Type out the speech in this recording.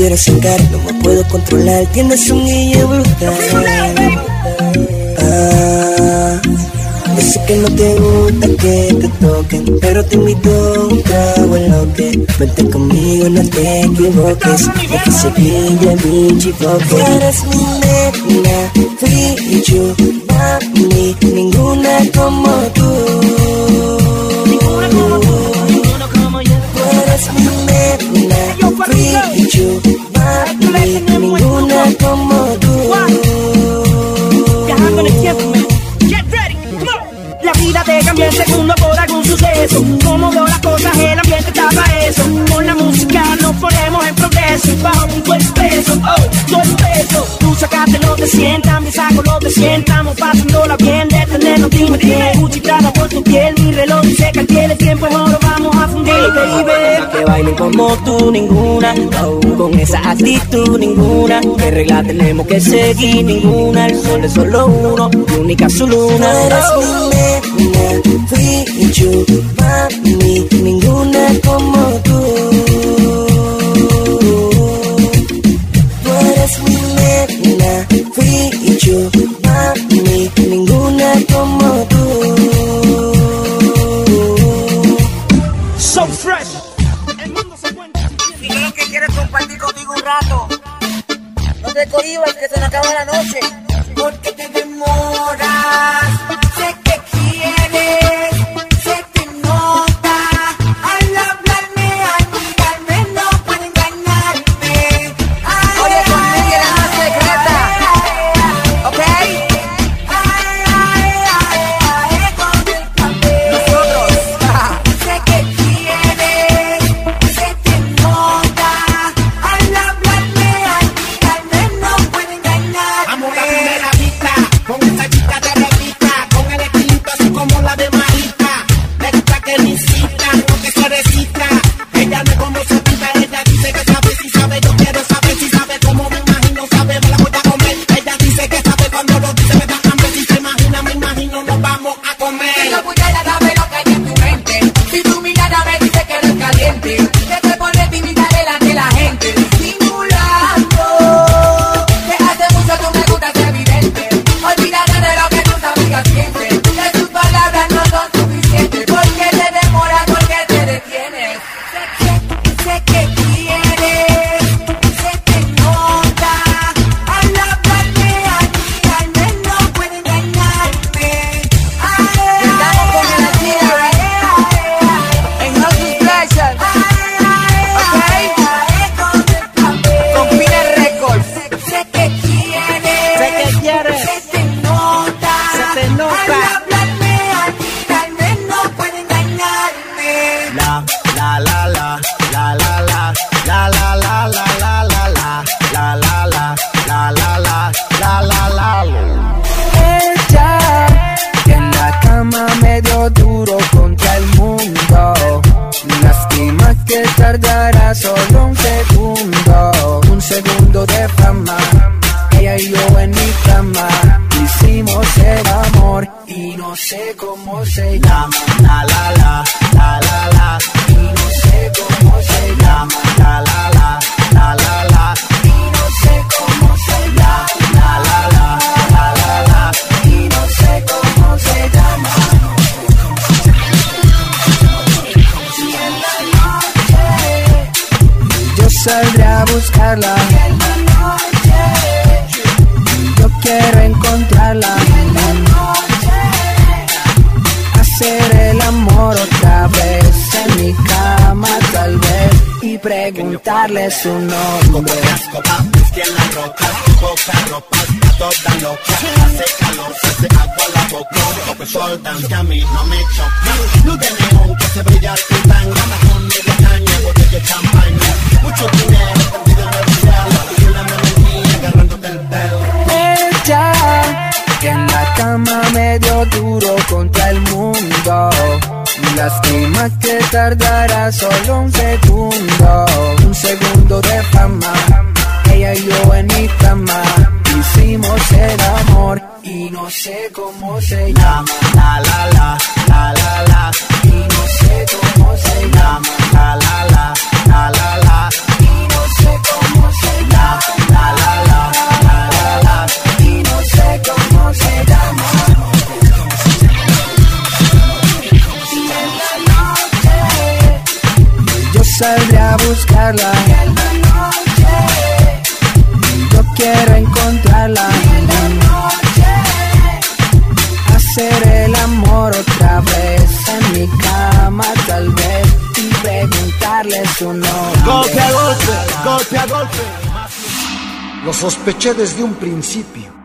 quiero sacar, no me puedo controlar. Tienes un guille brutal. Ah, yo sé que no te gusta que te toquen, pero te invito a un trago en lo que vente conmigo, no te equivoques. Es que se pilla mi chifoque. Eres mi nena, free you, mami, ninguna como tú. Cambia en segundo por algún suceso. Como las cosas, el ambiente está para eso. Con la música nos ponemos en progreso. Bajo un buen peso, oh, todo el peso. Tú sacaste lo que sientan, me saco lo que sientamos. Pasándola bien, detenernos, dime. Gucci Prada por tu piel, mi reloj dice que el tiempo es oro. Vamos a fundir, baby. Que baile como tú, ninguna. Oh, con esa actitud, ninguna. ¿Qué regla tenemos que seguir? Ninguna. El sol es solo uno, única su luna. Eres nena, free you, mami, ninguna como tú. Tú eres mi nena, free you, mami, ninguna como tú. So fresh. El mundo se cuenta. Si que quieres compartir contigo un rato, no te cohibas que se nos acaba la noche. La, la, la, la, la, la. ella en la cama medio duro contra el mundo Lástima que tardará a buscarla En la noche Yo quiero encontrarla Hacer el amor otra vez En mi cama tal vez Y preguntarle su nombre en la roca, poca ropa, está toda loca. Hace calor, se hace agua la boca. Toque sol, dan que a mí no me choca. Luz de neón que se brilla tu tanga. Con media caña, botella de champaña. Mucho dinero, cama medio duro contra el mundo. Lástima que tardará solo un segundo, un segundo de fama. Ella y yo en mi cama hicimos el amor y no sé cómo se llama. Preguntarle su nombre. Golpe a golpe, golpe a golpe. Lo sospeché desde un principio.